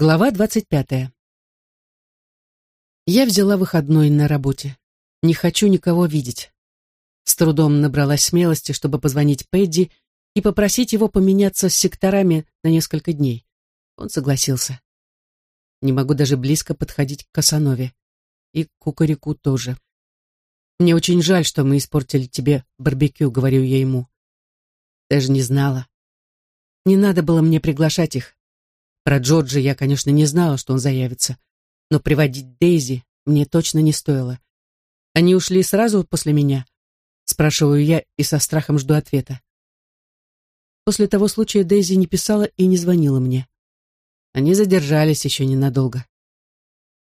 Глава двадцать пятая. Я взяла выходной на работе. Не хочу никого видеть. С трудом набралась смелости, чтобы позвонить Пэдди и попросить его поменяться с секторами на несколько дней. Он согласился. Не могу даже близко подходить к Касанове. И к Кукареку тоже. Мне очень жаль, что мы испортили тебе барбекю, говорю я ему. Даже не знала. Не надо было мне приглашать их. Про Джорджа я, конечно, не знала, что он заявится, но приводить Дейзи мне точно не стоило. Они ушли сразу после меня? Спрашиваю я и со страхом жду ответа. После того случая Дейзи не писала и не звонила мне. Они задержались еще ненадолго.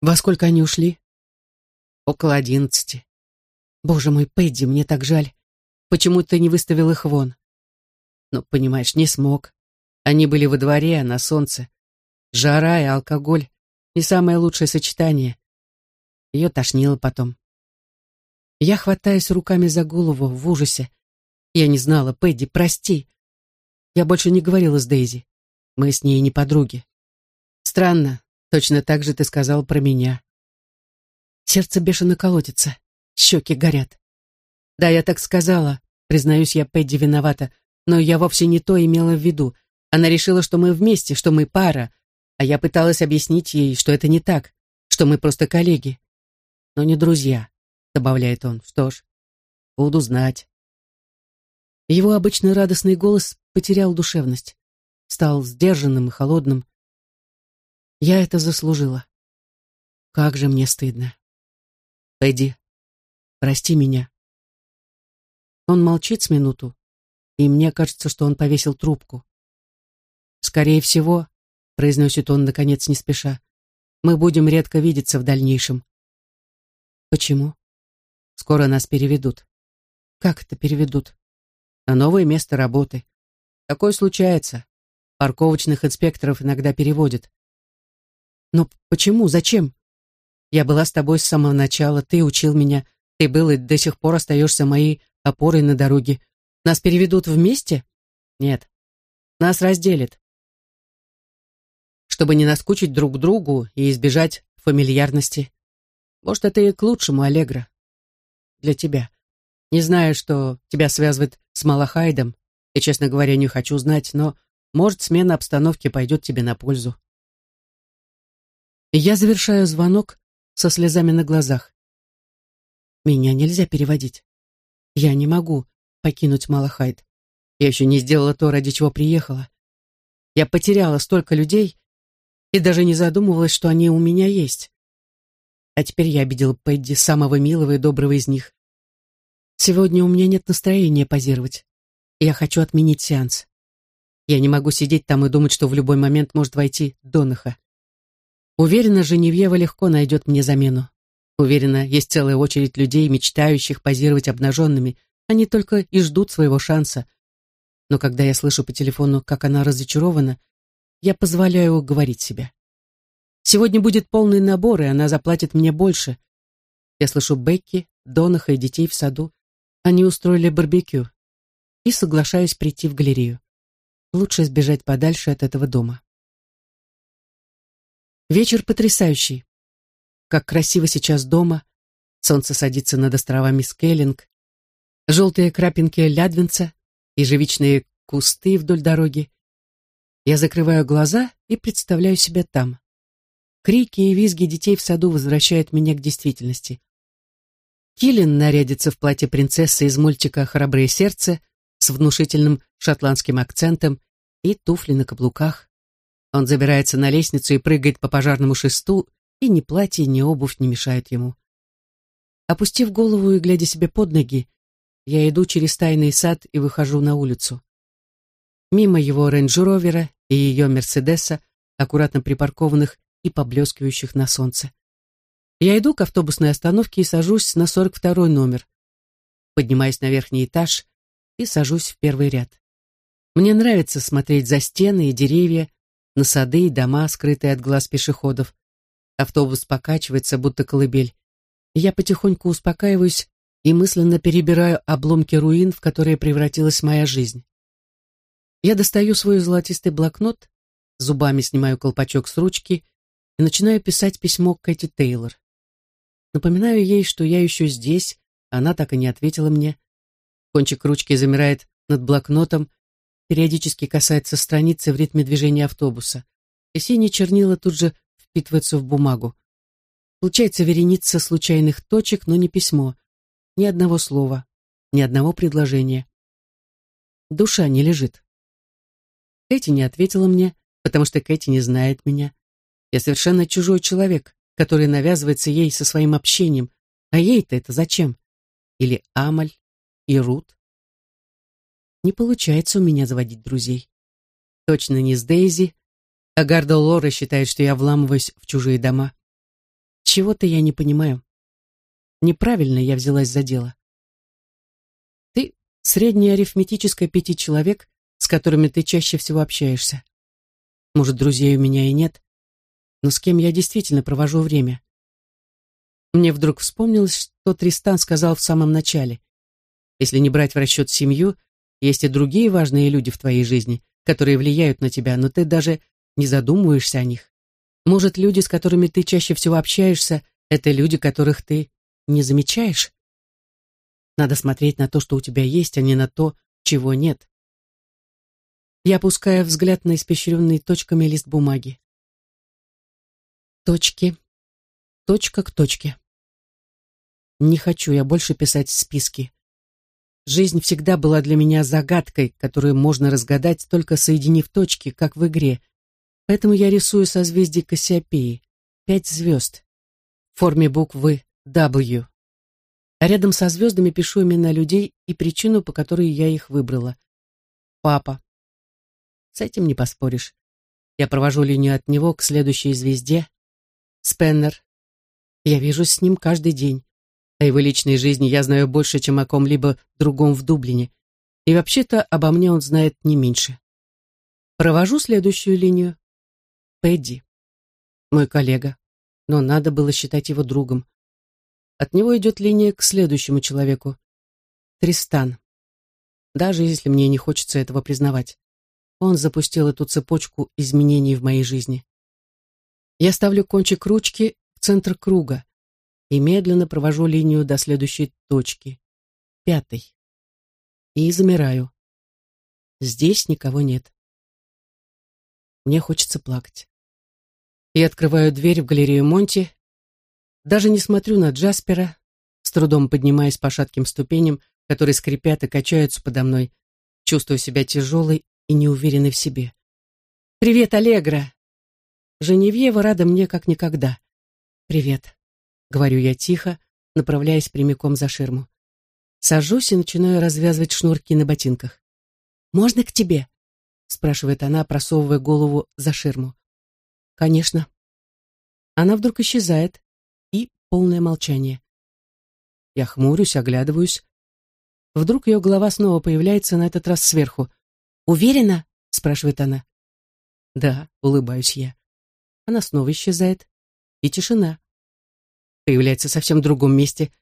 Во сколько они ушли? Около одиннадцати. Боже мой, Пэдди, мне так жаль. Почему ты не выставил их вон? Ну, понимаешь, не смог. Они были во дворе, а на солнце. Жара и алкоголь — не самое лучшее сочетание. Ее тошнило потом. Я хватаюсь руками за голову в ужасе. Я не знала, Пэдди, прости. Я больше не говорила с Дейзи. Мы с ней не подруги. Странно, точно так же ты сказал про меня. Сердце бешено колотится, щеки горят. Да, я так сказала, признаюсь я, Пэдди виновата, но я вовсе не то имела в виду. Она решила, что мы вместе, что мы пара, а я пыталась объяснить ей, что это не так, что мы просто коллеги. Но не друзья, добавляет он. Что ж, буду знать. Его обычный радостный голос потерял душевность, стал сдержанным и холодным. Я это заслужила. Как же мне стыдно. Пойди, прости меня. Он молчит с минуту, и мне кажется, что он повесил трубку. Скорее всего, произносит он, наконец, не спеша. Мы будем редко видеться в дальнейшем. Почему? Скоро нас переведут. Как это переведут? На новое место работы. Такое случается. Парковочных инспекторов иногда переводят. Но почему? Зачем? Я была с тобой с самого начала, ты учил меня, ты был и до сих пор остаешься моей опорой на дороге. Нас переведут вместе? Нет. Нас разделят чтобы не наскучить друг другу и избежать фамильярности. Может, это и к лучшему, Аллегра. Для тебя. Не знаю, что тебя связывает с Малахайдом, и, честно говоря, не хочу знать, но, может, смена обстановки пойдет тебе на пользу. Я завершаю звонок со слезами на глазах. Меня нельзя переводить. Я не могу покинуть Малахайд. Я еще не сделала то, ради чего приехала. Я потеряла столько людей, и даже не задумывалась, что они у меня есть. А теперь я обидела Пэдди, самого милого и доброго из них. Сегодня у меня нет настроения позировать. Я хочу отменить сеанс. Я не могу сидеть там и думать, что в любой момент может войти Донаха. Уверена, Женевьева легко найдет мне замену. Уверена, есть целая очередь людей, мечтающих позировать обнаженными. Они только и ждут своего шанса. Но когда я слышу по телефону, как она разочарована, я позволяю уговорить себя. Сегодня будет полный набор, и она заплатит мне больше. Я слышу Бекки, Донаха и детей в саду. Они устроили барбекю. И соглашаюсь прийти в галерею. Лучше сбежать подальше от этого дома. Вечер потрясающий. Как красиво сейчас дома. Солнце садится над островами Скеллинг. Желтые крапинки лядвинца, ежевичные кусты вдоль дороги. Я закрываю глаза и представляю себя там. Крики и визги детей в саду возвращают меня к действительности. Киллин нарядится в платье принцессы из мультика «Храброе сердце» с внушительным шотландским акцентом и туфли на каблуках. Он забирается на лестницу и прыгает по пожарному шесту, и ни платье, ни обувь не мешают ему. Опустив голову и глядя себе под ноги, я иду через тайный сад и выхожу на улицу мимо его рейндж-ровера и ее Мерседеса, аккуратно припаркованных и поблескивающих на солнце. Я иду к автобусной остановке и сажусь на 42 номер. Поднимаюсь на верхний этаж и сажусь в первый ряд. Мне нравится смотреть за стены и деревья, на сады и дома, скрытые от глаз пешеходов. Автобус покачивается, будто колыбель. Я потихоньку успокаиваюсь и мысленно перебираю обломки руин, в которые превратилась моя жизнь. Я достаю свой золотистый блокнот, Зубами снимаю колпачок с ручки и начинаю писать письмо Кэти Тейлор. Напоминаю ей, что я еще здесь, а она так и не ответила мне. Кончик ручки замирает над блокнотом, периодически касается страницы в ритме движения автобуса, и синие чернила тут же впитываются в бумагу. Получается вереница случайных точек, но не письмо. Ни одного слова, ни одного предложения. Душа не лежит. Кэти не ответила мне, потому что Кэти не знает меня. Я совершенно чужой человек, который навязывается ей со своим общением. А ей-то это зачем? Или Амаль, и Рут? Не получается у меня заводить друзей. Точно не с Дейзи, а Гарда Лора считает, что я вламываюсь в чужие дома. Чего-то я не понимаю. Неправильно я взялась за дело. Ты средняя арифметическая пяти человек, с которыми ты чаще всего общаешься. Может, друзей у меня и нет, но с кем я действительно провожу время. Мне вдруг вспомнилось, что Тристан сказал в самом начале. Если не брать в расчет семью, есть и другие важные люди в твоей жизни, которые влияют на тебя, но ты даже не задумываешься о них. Может, люди, с которыми ты чаще всего общаешься, это люди, которых ты не замечаешь? Надо смотреть на то, что у тебя есть, а не на то, чего нет. Я опускаю взгляд на испещренный точками лист бумаги. Точки. Точка к точке. Не хочу я больше писать списки. Жизнь всегда была для меня загадкой, которую можно разгадать, только соединив точки, как в игре. Поэтому я рисую созвездие Кассиопеи. Пять звезд. В форме буквы W. А рядом со звездами пишу имена людей и причину, по которой я их выбрала. Папа. С этим не поспоришь. Я провожу линию от него к следующей звезде. Спеннер. Я вижусь с ним каждый день. О его личной жизни я знаю больше, чем о ком-либо другом в Дублине. И вообще-то обо мне он знает не меньше. Провожу следующую линию. Пэдди. Мой коллега. Но надо было считать его другом. От него идет линия к следующему человеку. Тристан. Даже если мне не хочется этого признавать. Он запустил эту цепочку изменений в моей жизни. Я ставлю кончик ручки в центр круга и медленно провожу линию до следующей точки, пятой. И замираю. Здесь никого нет. Мне хочется плакать. Я открываю дверь в галерею Монти, даже не смотрю на Джаспера, с трудом поднимаясь по шатким ступеням, которые скрипят и качаются подо мной, чувствую себя тяжелой и неуверенной в себе. «Привет, Аллегра!» Женевьева рада мне как никогда. «Привет», — говорю я тихо, направляясь прямиком за ширму. Сажусь и начинаю развязывать шнурки на ботинках. «Можно к тебе?» — спрашивает она, просовывая голову за ширму. «Конечно». Она вдруг исчезает, и полное молчание. Я хмурюсь, оглядываюсь. Вдруг ее голова снова появляется, на этот раз сверху. «Уверена?» — спрашивает она. «Да», — улыбаюсь я. Она снова исчезает. И тишина. Появляется в совсем другом месте.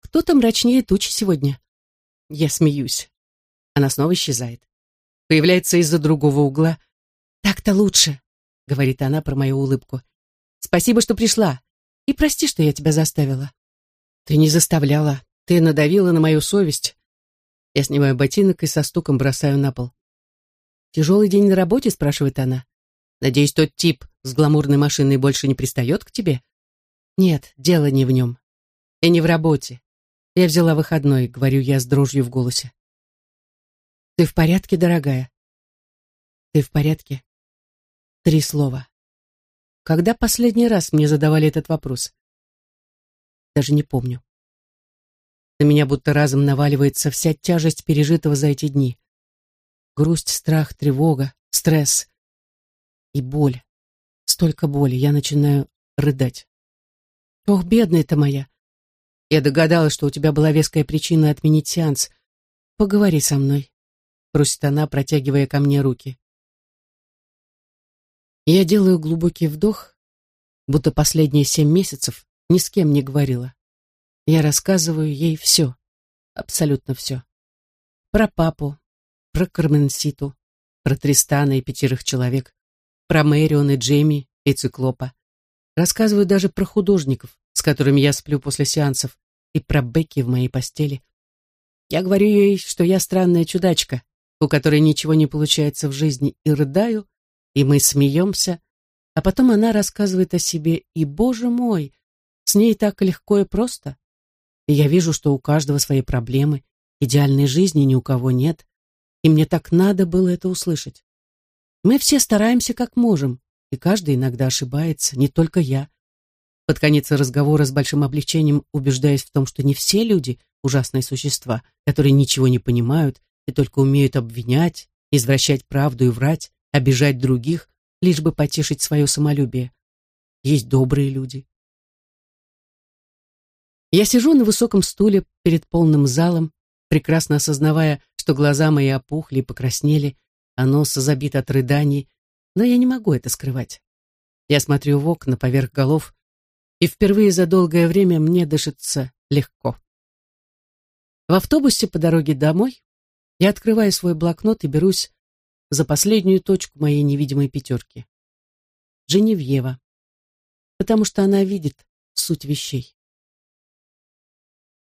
Кто-то мрачнее тучи сегодня. Я смеюсь. Она снова исчезает. Появляется из-за другого угла. «Так-то лучше», — говорит она про мою улыбку. «Спасибо, что пришла. И прости, что я тебя заставила». «Ты не заставляла. Ты надавила на мою совесть». Я снимаю ботинок и со стуком бросаю на пол. «Тяжелый день на работе?» — спрашивает она. «Надеюсь, тот тип с гламурной машиной больше не пристает к тебе?» «Нет, дело не в нем. И не в работе. Я взяла выходной», — говорю я с дрожью в голосе. «Ты в порядке, дорогая?» «Ты в порядке?» Три слова. Когда последний раз мне задавали этот вопрос? Даже не помню. На меня будто разом наваливается вся тяжесть пережитого за эти дни. Грусть, страх, тревога, стресс и боль. Столько боли, я начинаю рыдать. Ох, бедная ты моя. Я догадалась, что у тебя была веская причина отменить сеанс. Поговори со мной, просит она, протягивая ко мне руки. Я делаю глубокий вдох, будто последние семь месяцев ни с кем не говорила. Я рассказываю ей все, абсолютно все. Про папу, про Карменситу, про Тристана и пятерых человек, про Мэрион и Джейми и Циклопа. Рассказываю даже про художников, с которыми я сплю после сеансов, и про Бекки в моей постели. Я говорю ей, что я странная чудачка, у которой ничего не получается в жизни, и рыдаю, и мы смеемся, а потом она рассказывает о себе, и, боже мой, с ней так легко и просто. И я вижу, что у каждого свои проблемы, идеальной жизни ни у кого нет, и мне так надо было это услышать. Мы все стараемся как можем, и каждый иногда ошибается, не только я. Под конец разговора с большим облегчением убеждаюсь в том, что не все люди — ужасные существа, которые ничего не понимают и только умеют обвинять, извращать правду и врать, обижать других, лишь бы потешить свое самолюбие. Есть добрые люди. Я сижу на высоком стуле перед полным залом, прекрасно осознавая, что глаза мои опухли и покраснели, а нос забит от рыданий, но я не могу это скрывать. Я смотрю в окна поверх голов, и впервые за долгое время мне дышится легко. В автобусе по дороге домой я открываю свой блокнот и берусь за последнюю точку моей невидимой пятерки. Женевьева. Потому что она видит суть вещей.